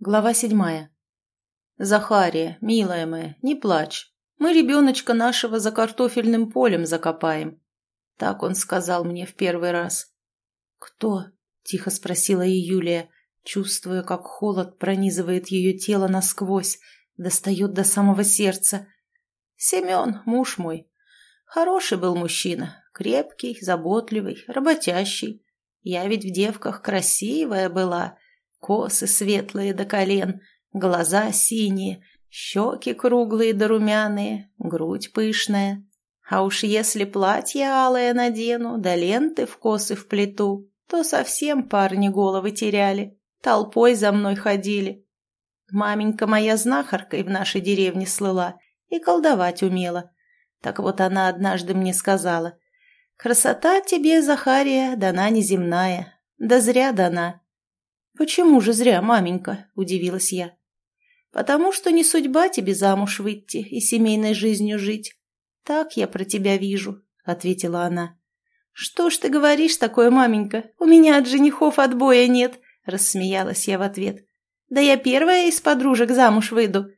Глава седьмая. «Захария, милая моя, не плачь. Мы ребеночка нашего за картофельным полем закопаем». Так он сказал мне в первый раз. «Кто?» – тихо спросила и Юлия, чувствуя, как холод пронизывает ее тело насквозь, достает до самого сердца. «Семен, муж мой. Хороший был мужчина, крепкий, заботливый, работящий. Я ведь в девках красивая была» Косы светлые до колен, глаза синие, щеки круглые да румяные, грудь пышная. А уж если платье алое надену, да ленты в косы вплету, то совсем парни головы теряли, толпой за мной ходили. Маменька моя знахаркой в нашей деревне слыла и колдовать умела. Так вот она однажды мне сказала, «Красота тебе, Захария, дана неземная, да зря дана. «Почему же зря, маменька?» – удивилась я. «Потому что не судьба тебе замуж выйти и семейной жизнью жить. Так я про тебя вижу», – ответила она. «Что ж ты говоришь такое, маменька? У меня от женихов отбоя нет», – рассмеялась я в ответ. «Да я первая из подружек замуж выйду».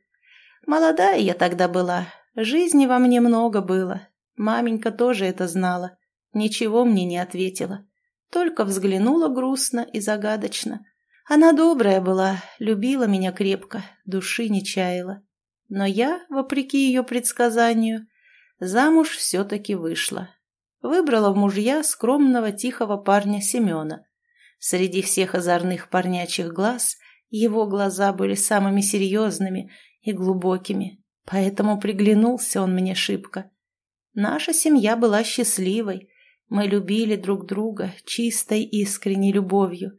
Молодая я тогда была, жизни во мне много было. Маменька тоже это знала. Ничего мне не ответила. Только взглянула грустно и загадочно. Она добрая была, любила меня крепко, души не чаяла. Но я, вопреки ее предсказанию, замуж все-таки вышла. Выбрала в мужья скромного тихого парня Семена. Среди всех озорных парнячих глаз его глаза были самыми серьезными и глубокими, поэтому приглянулся он мне шибко. Наша семья была счастливой, мы любили друг друга чистой искренней любовью.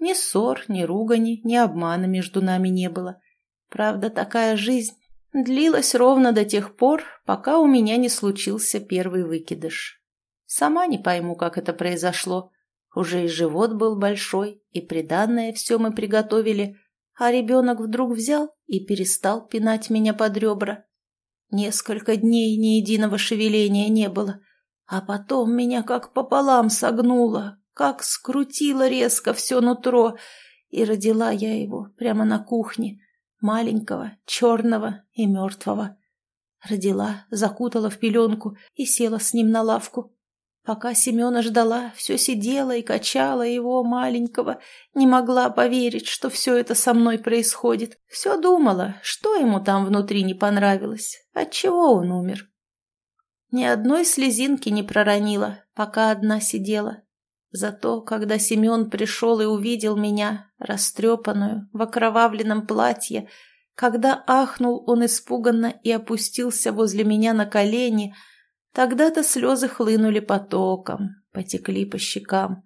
Ни ссор, ни ругани, ни обмана между нами не было. Правда, такая жизнь длилась ровно до тех пор, пока у меня не случился первый выкидыш. Сама не пойму, как это произошло. Уже и живот был большой, и приданное все мы приготовили, а ребенок вдруг взял и перестал пинать меня под ребра. Несколько дней ни единого шевеления не было, а потом меня как пополам согнуло, как скрутила резко все нутро, и родила я его прямо на кухне, маленького, черного и мертвого. Родила, закутала в пеленку и села с ним на лавку. Пока Семена ждала, все сидела и качала его, маленького, не могла поверить, что все это со мной происходит. Все думала, что ему там внутри не понравилось, отчего он умер. Ни одной слезинки не проронила, пока одна сидела, Зато, когда Семен пришел и увидел меня, растрепанную, в окровавленном платье, когда ахнул он испуганно и опустился возле меня на колени, тогда-то слезы хлынули потоком, потекли по щекам.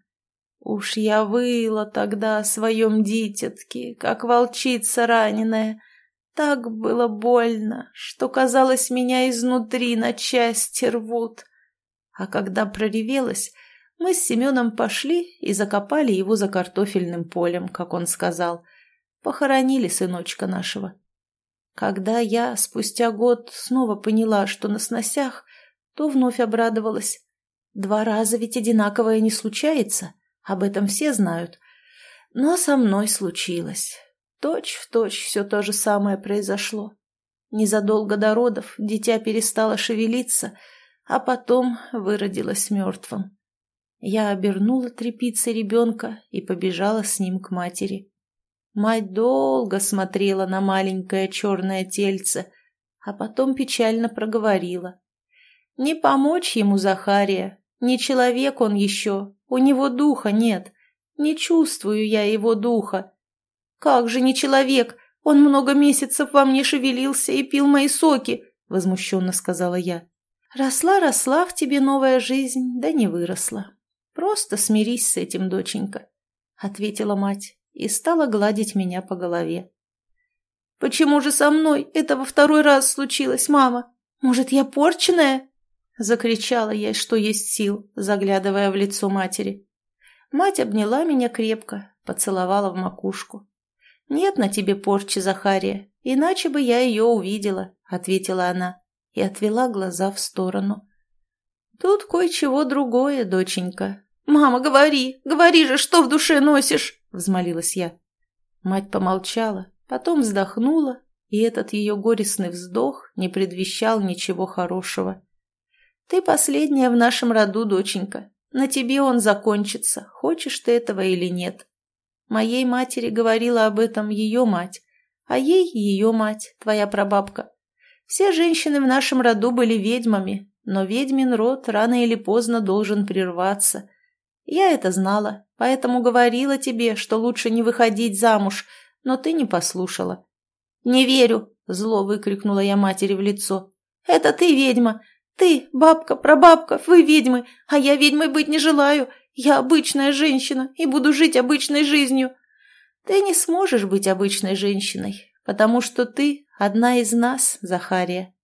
Уж я выла тогда о своем дитятке, как волчица раненая. Так было больно, что, казалось, меня изнутри на части рвут. А когда проревелась, мы с Семеном пошли и закопали его за картофельным полем, как он сказал. Похоронили сыночка нашего. Когда я спустя год снова поняла, что на сносях, то вновь обрадовалась. Два раза ведь одинаковое не случается, об этом все знают. Но со мной случилось. Точь в точь все то же самое произошло. Незадолго до родов дитя перестало шевелиться, а потом выродилось мертвым. Я обернула тряпицей ребенка и побежала с ним к матери. Мать долго смотрела на маленькое черное тельце, а потом печально проговорила. «Не помочь ему, Захария, не человек он еще, у него духа нет, не чувствую я его духа». «Как же не человек? Он много месяцев во мне шевелился и пил мои соки», — возмущенно сказала я. «Росла-росла в тебе новая жизнь, да не выросла. «Просто смирись с этим, доченька», — ответила мать и стала гладить меня по голове. «Почему же со мной это во второй раз случилось, мама? Может, я порченная?» Закричала я, что есть сил, заглядывая в лицо матери. Мать обняла меня крепко, поцеловала в макушку. «Нет на тебе порчи, Захария, иначе бы я ее увидела», — ответила она и отвела глаза в сторону. «Тут кое-чего другое, доченька», «Мама, говори, говори же, что в душе носишь!» — взмолилась я. Мать помолчала, потом вздохнула, и этот ее горестный вздох не предвещал ничего хорошего. «Ты последняя в нашем роду, доченька. На тебе он закончится, хочешь ты этого или нет. Моей матери говорила об этом ее мать, а ей ее мать, твоя прабабка. Все женщины в нашем роду были ведьмами, но ведьмин род рано или поздно должен прерваться. Я это знала, поэтому говорила тебе, что лучше не выходить замуж, но ты не послушала. «Не верю!» – зло выкрикнула я матери в лицо. «Это ты ведьма! Ты, бабка, прабабка, вы ведьмы, а я ведьмой быть не желаю. Я обычная женщина и буду жить обычной жизнью». «Ты не сможешь быть обычной женщиной, потому что ты одна из нас, Захария».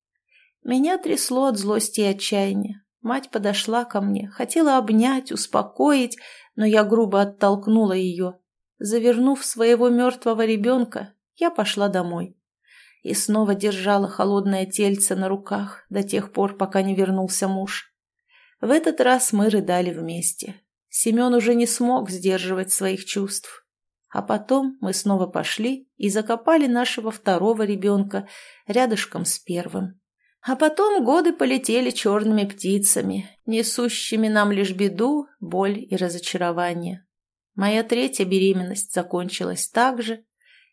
Меня трясло от злости и отчаяния. Мать подошла ко мне, хотела обнять, успокоить, но я грубо оттолкнула ее. Завернув своего мертвого ребенка, я пошла домой. И снова держала холодное тельце на руках до тех пор, пока не вернулся муж. В этот раз мы рыдали вместе. Семен уже не смог сдерживать своих чувств. А потом мы снова пошли и закопали нашего второго ребенка рядышком с первым. А потом годы полетели черными птицами, несущими нам лишь беду, боль и разочарование. Моя третья беременность закончилась так же,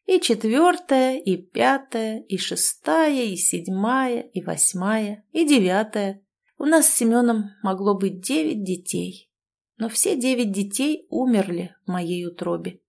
и четвертая, и пятая, и шестая, и седьмая, и восьмая, и девятая. У нас с Семеном могло быть девять детей. Но все девять детей умерли в моей утробе.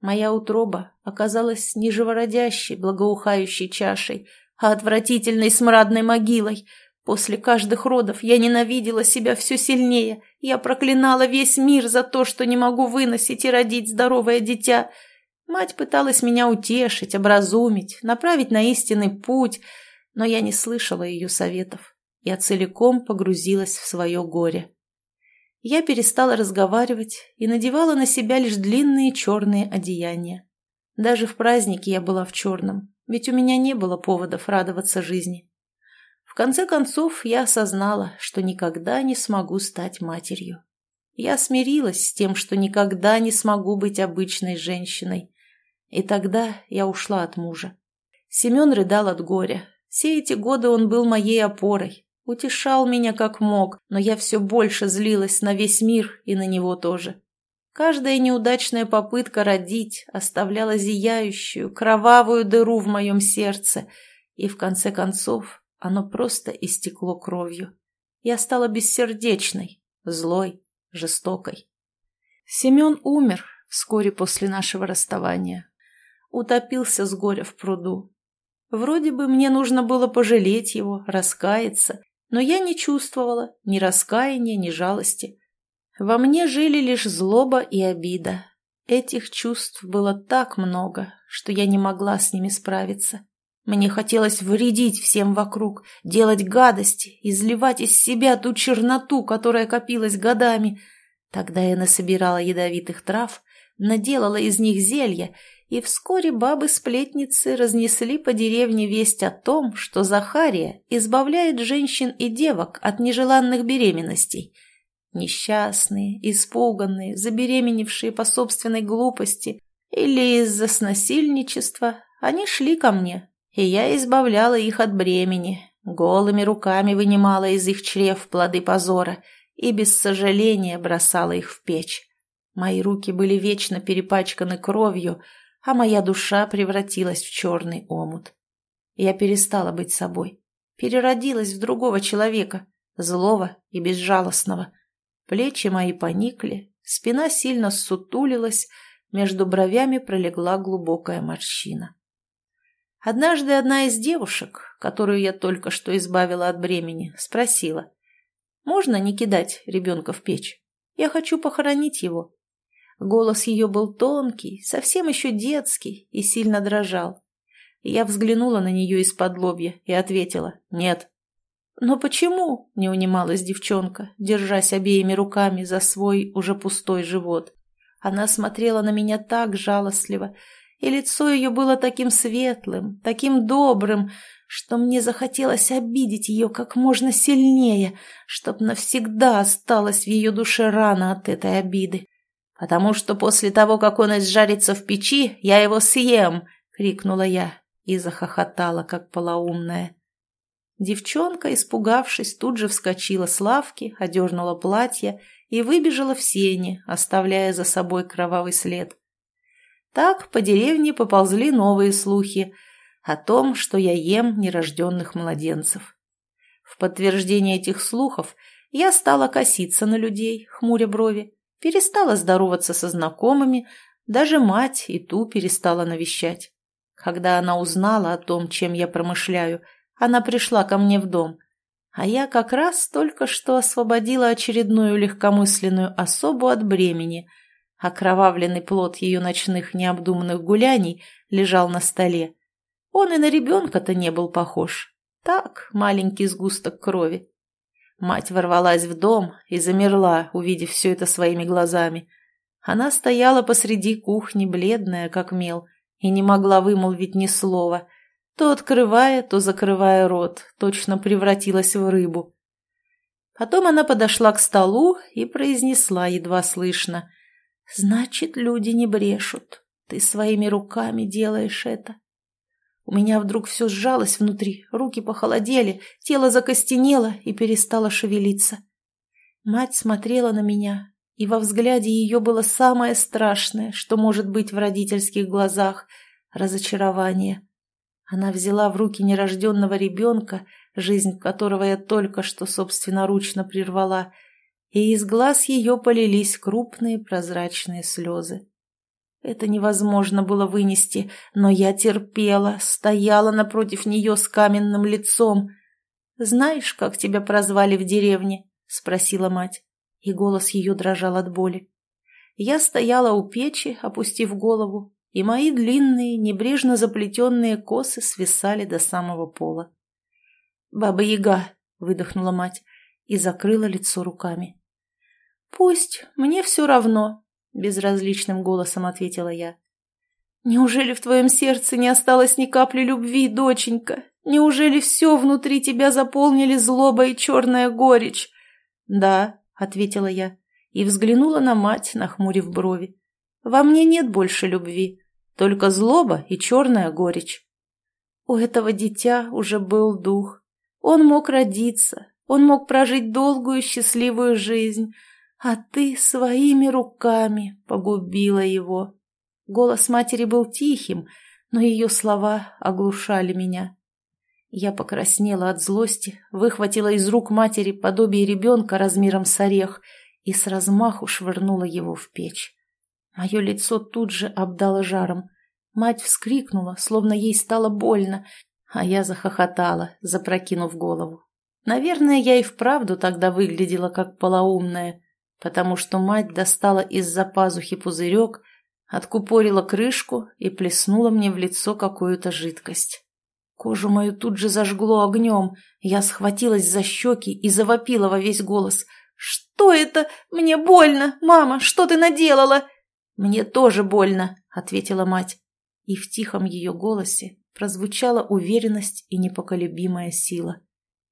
Моя утроба оказалась не живородящей, благоухающей чашей, а отвратительной смрадной могилой. После каждых родов я ненавидела себя все сильнее. Я проклинала весь мир за то, что не могу выносить и родить здоровое дитя – Мать пыталась меня утешить, образумить, направить на истинный путь, но я не слышала ее советов. Я целиком погрузилась в свое горе. Я перестала разговаривать и надевала на себя лишь длинные черные одеяния. Даже в празднике я была в черном, ведь у меня не было поводов радоваться жизни. В конце концов, я осознала, что никогда не смогу стать матерью. Я смирилась с тем, что никогда не смогу быть обычной женщиной, и тогда я ушла от мужа. Семен рыдал от горя. Все эти годы он был моей опорой, утешал меня как мог, но я все больше злилась на весь мир и на него тоже. Каждая неудачная попытка родить оставляла зияющую, кровавую дыру в моем сердце, и в конце концов оно просто истекло кровью. Я стала бессердечной, злой, жестокой. Семен умер вскоре после нашего расставания, утопился с горя в пруду. Вроде бы мне нужно было пожалеть его, раскаяться, но я не чувствовала ни раскаяния, ни жалости. Во мне жили лишь злоба и обида. Этих чувств было так много, что я не могла с ними справиться. Мне хотелось вредить всем вокруг, делать гадости, изливать из себя ту черноту, которая копилась годами. Тогда я насобирала ядовитых трав, наделала из них зелья и вскоре бабы-сплетницы разнесли по деревне весть о том, что Захария избавляет женщин и девок от нежеланных беременностей. Несчастные, испуганные, забеременевшие по собственной глупости или из-за снасильничества, они шли ко мне, и я избавляла их от бремени, голыми руками вынимала из их чрев плоды позора и без сожаления бросала их в печь. Мои руки были вечно перепачканы кровью, а моя душа превратилась в черный омут. Я перестала быть собой, переродилась в другого человека, злого и безжалостного. Плечи мои поникли, спина сильно ссутулилась, между бровями пролегла глубокая морщина. Однажды одна из девушек, которую я только что избавила от бремени, спросила, «Можно не кидать ребенка в печь? Я хочу похоронить его». Голос ее был тонкий, совсем еще детский и сильно дрожал. Я взглянула на нее из-под лобья и ответила «нет». «Но почему?» – не унималась девчонка, держась обеими руками за свой уже пустой живот. Она смотрела на меня так жалостливо, и лицо ее было таким светлым, таким добрым, что мне захотелось обидеть ее как можно сильнее, чтоб навсегда осталась в ее душе рана от этой обиды потому что после того, как он изжарится в печи, я его съем!» — крикнула я и захохотала, как полоумная. Девчонка, испугавшись, тут же вскочила с лавки, одернула платье и выбежала в сени, оставляя за собой кровавый след. Так по деревне поползли новые слухи о том, что я ем нерожденных младенцев. В подтверждение этих слухов я стала коситься на людей, хмуря брови, перестала здороваться со знакомыми, даже мать и ту перестала навещать. Когда она узнала о том, чем я промышляю, она пришла ко мне в дом. А я как раз только что освободила очередную легкомысленную особу от бремени. Окровавленный плод ее ночных необдуманных гуляний лежал на столе. Он и на ребенка-то не был похож. Так, маленький сгусток крови. Мать ворвалась в дом и замерла, увидев все это своими глазами. Она стояла посреди кухни, бледная, как мел, и не могла вымолвить ни слова, то открывая, то закрывая рот, точно превратилась в рыбу. Потом она подошла к столу и произнесла едва слышно. «Значит, люди не брешут. Ты своими руками делаешь это». У меня вдруг все сжалось внутри, руки похолодели, тело закостенело и перестало шевелиться. Мать смотрела на меня, и во взгляде ее было самое страшное, что может быть в родительских глазах — разочарование. Она взяла в руки нерожденного ребенка, жизнь которого я только что собственноручно прервала, и из глаз ее полились крупные прозрачные слезы. Это невозможно было вынести, но я терпела, стояла напротив нее с каменным лицом. «Знаешь, как тебя прозвали в деревне?» — спросила мать, и голос ее дрожал от боли. Я стояла у печи, опустив голову, и мои длинные, небрежно заплетенные косы свисали до самого пола. «Баба-яга!» — выдохнула мать и закрыла лицо руками. «Пусть, мне все равно», — безразличным голосом ответила я. «Неужели в твоем сердце не осталось ни капли любви, доченька? Неужели все внутри тебя заполнили злоба и черная горечь?» «Да», — ответила я и взглянула на мать, нахмурив брови. «Во мне нет больше любви только злоба и черная горечь. У этого дитя уже был дух. Он мог родиться, он мог прожить долгую счастливую жизнь, а ты своими руками погубила его. Голос матери был тихим, но ее слова оглушали меня. Я покраснела от злости, выхватила из рук матери подобие ребенка размером с орех и с размаху швырнула его в печь. Мое лицо тут же обдало жаром. Мать вскрикнула, словно ей стало больно, а я захохотала, запрокинув голову. Наверное, я и вправду тогда выглядела как полоумная, потому что мать достала из-за пазухи пузырек, откупорила крышку и плеснула мне в лицо какую-то жидкость. Кожу мою тут же зажгло огнем, я схватилась за щеки и завопила во весь голос. «Что это? Мне больно! Мама, что ты наделала?» «Мне тоже больно», — ответила мать. И в тихом ее голосе прозвучала уверенность и непоколебимая сила.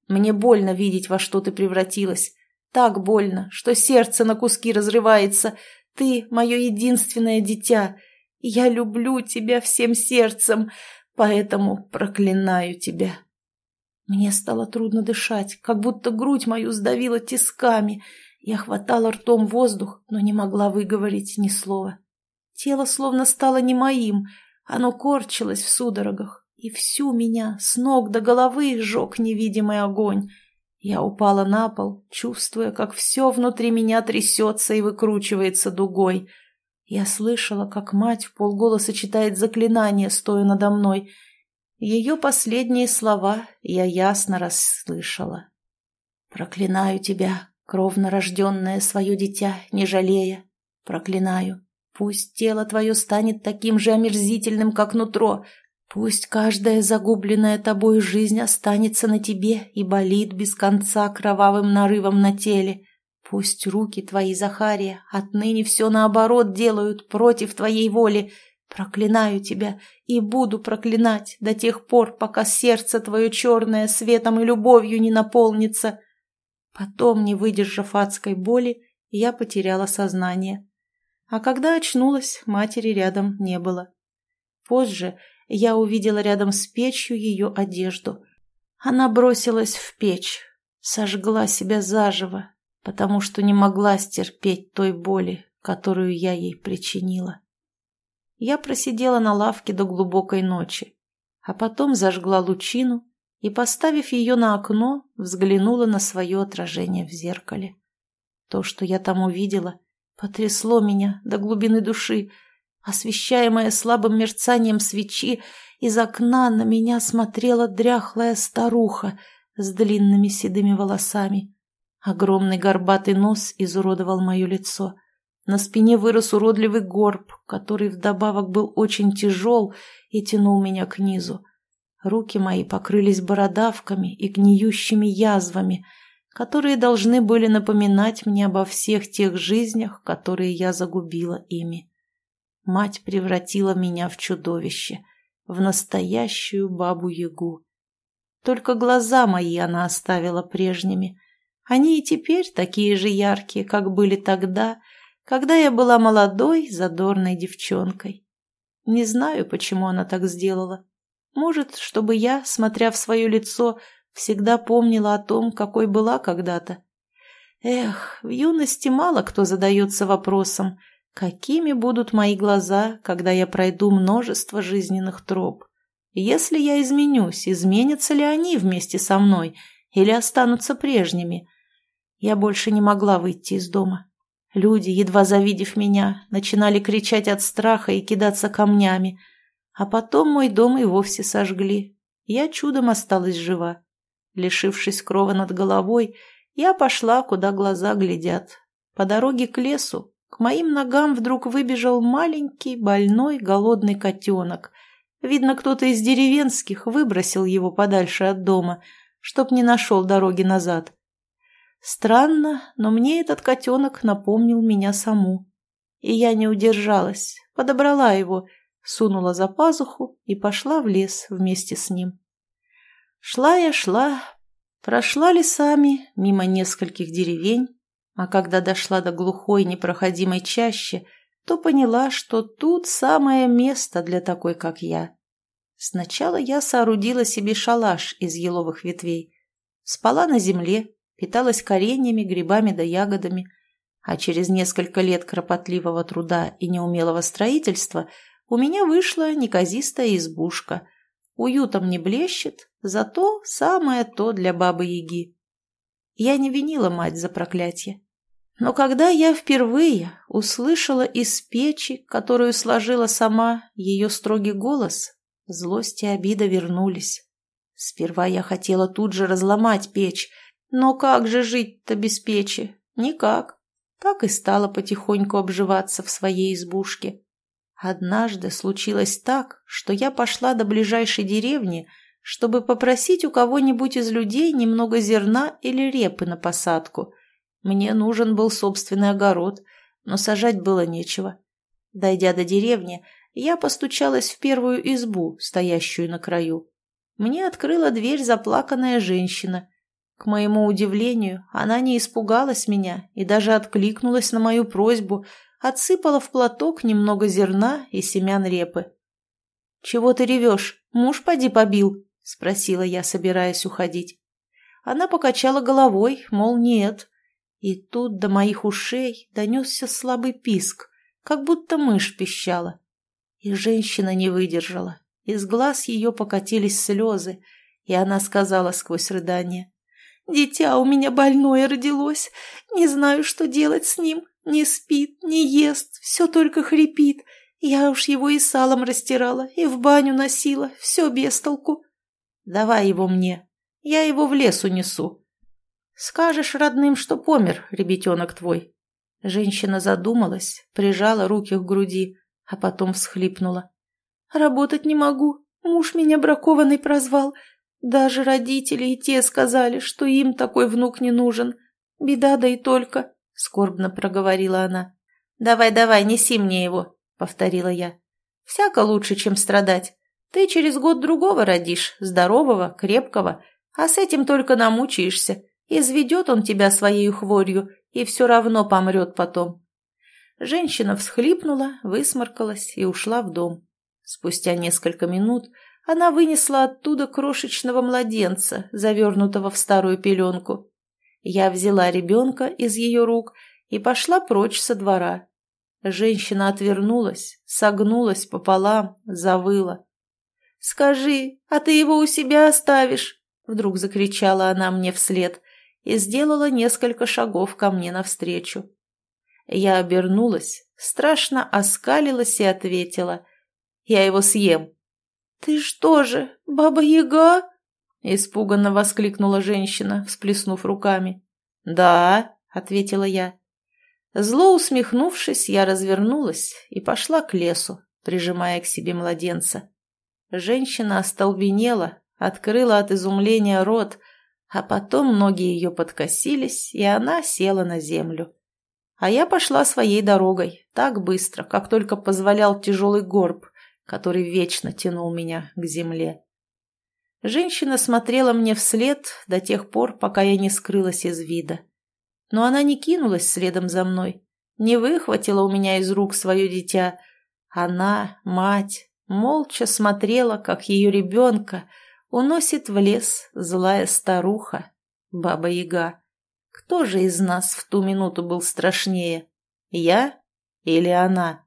«Мне больно видеть, во что ты превратилась. Так больно, что сердце на куски разрывается. Ты — мое единственное дитя. Я люблю тебя всем сердцем, поэтому проклинаю тебя». Мне стало трудно дышать, как будто грудь мою сдавила тисками. Я хватала ртом воздух, но не могла выговорить ни слова. Тело словно стало не моим, оно корчилось в судорогах, и всю меня с ног до головы сжег невидимый огонь. Я упала на пол, чувствуя, как все внутри меня трясется и выкручивается дугой. Я слышала, как мать в полголоса читает заклинание, стоя надо мной — ее последние слова я ясно расслышала. «Проклинаю тебя, кровно рожденное свое дитя, не жалея. Проклинаю. Пусть тело твое станет таким же омерзительным, как нутро. Пусть каждая загубленная тобой жизнь останется на тебе и болит без конца кровавым нарывом на теле. Пусть руки твои, Захария, отныне все наоборот делают против твоей воли, Проклинаю тебя и буду проклинать до тех пор, пока сердце твое черное светом и любовью не наполнится. Потом, не выдержав адской боли, я потеряла сознание. А когда очнулась, матери рядом не было. Позже я увидела рядом с печью ее одежду. Она бросилась в печь, сожгла себя заживо, потому что не могла стерпеть той боли, которую я ей причинила. Я просидела на лавке до глубокой ночи, а потом зажгла лучину и, поставив ее на окно, взглянула на свое отражение в зеркале. То, что я там увидела, потрясло меня до глубины души. Освещаемая слабым мерцанием свечи, из окна на меня смотрела дряхлая старуха с длинными седыми волосами. Огромный горбатый нос изуродовал мое лицо. На спине вырос уродливый горб, который вдобавок был очень тяжел и тянул меня к низу. Руки мои покрылись бородавками и гниющими язвами, которые должны были напоминать мне обо всех тех жизнях, которые я загубила ими. Мать превратила меня в чудовище, в настоящую бабу-ягу. Только глаза мои она оставила прежними. Они и теперь такие же яркие, как были тогда, когда я была молодой, задорной девчонкой. Не знаю, почему она так сделала. Может, чтобы я, смотря в свое лицо, всегда помнила о том, какой была когда-то. Эх, в юности мало кто задается вопросом, какими будут мои глаза, когда я пройду множество жизненных троп. Если я изменюсь, изменятся ли они вместе со мной или останутся прежними? Я больше не могла выйти из дома. Люди, едва завидев меня, начинали кричать от страха и кидаться камнями – а потом мой дом и вовсе сожгли. Я чудом осталась жива. Лишившись крова над головой, я пошла, куда глаза глядят. По дороге к лесу к моим ногам вдруг выбежал маленький, больной, голодный котенок. Видно, кто-то из деревенских выбросил его подальше от дома, чтоб не нашел дороги назад. Странно, но мне этот котенок напомнил меня саму. И я не удержалась, подобрала его сунула за пазуху и пошла в лес вместе с ним. Шла я, шла, прошла лесами мимо нескольких деревень, а когда дошла до глухой непроходимой чащи, то поняла, что тут самое место для такой, как я. Сначала я соорудила себе шалаш из еловых ветвей, спала на земле, питалась кореньями, грибами да ягодами, а через несколько лет кропотливого труда и неумелого строительства – у меня вышла неказистая избушка. Уютом не блещет, зато самое то для бабы-яги. Я не винила мать за проклятие. Но когда я впервые услышала из печи, которую сложила сама, ее строгий голос, злость и обида вернулись. Сперва я хотела тут же разломать печь, но как же жить-то без печи? Никак. Так и стала потихоньку обживаться в своей избушке. Однажды случилось так, что я пошла до ближайшей деревни, чтобы попросить у кого-нибудь из людей немного зерна или репы на посадку. Мне нужен был собственный огород, но сажать было нечего. Дойдя до деревни, я постучалась в первую избу, стоящую на краю. Мне открыла дверь заплаканная женщина. К моему удивлению, она не испугалась меня и даже откликнулась на мою просьбу – отсыпала в платок немного зерна и семян репы. «Чего ты ревешь? Муж поди побил?» – спросила я, собираясь уходить. Она покачала головой, мол, нет. И тут до моих ушей донесся слабый писк, как будто мышь пищала. И женщина не выдержала. Из глаз ее покатились слезы, и она сказала сквозь рыдание. «Дитя у меня больное родилось. Не знаю, что делать с ним. Не спит, не ест, все только хрипит. Я уж его и салом растирала, и в баню носила, все без толку. Давай его мне, я его в лес унесу. Скажешь родным, что помер ребятенок твой. Женщина задумалась, прижала руки к груди, а потом всхлипнула. Работать не могу, муж меня бракованный прозвал. Даже родители и те сказали, что им такой внук не нужен. Беда да и только. — скорбно проговорила она. «Давай, давай, неси мне его», — повторила я. «Всяко лучше, чем страдать. Ты через год другого родишь, здорового, крепкого, а с этим только намучаешься. Изведет он тебя своей хворью и все равно помрет потом». Женщина всхлипнула, высморкалась и ушла в дом. Спустя несколько минут она вынесла оттуда крошечного младенца, завернутого в старую пеленку. Я взяла ребенка из ее рук и пошла прочь со двора. Женщина отвернулась, согнулась пополам, завыла. «Скажи, а ты его у себя оставишь?» Вдруг закричала она мне вслед и сделала несколько шагов ко мне навстречу. Я обернулась, страшно оскалилась и ответила. «Я его съем». «Ты что же, баба-яга?» Испуганно воскликнула женщина, всплеснув руками. «Да», — ответила я. Зло усмехнувшись, я развернулась и пошла к лесу, прижимая к себе младенца. Женщина остолбенела, открыла от изумления рот, а потом ноги ее подкосились, и она села на землю. А я пошла своей дорогой, так быстро, как только позволял тяжелый горб, который вечно тянул меня к земле. Женщина смотрела мне вслед до тех пор, пока я не скрылась из вида. Но она не кинулась следом за мной, не выхватила у меня из рук свое дитя. Она, мать, молча смотрела, как ее ребенка уносит в лес злая старуха, баба-яга. Кто же из нас в ту минуту был страшнее, я или она?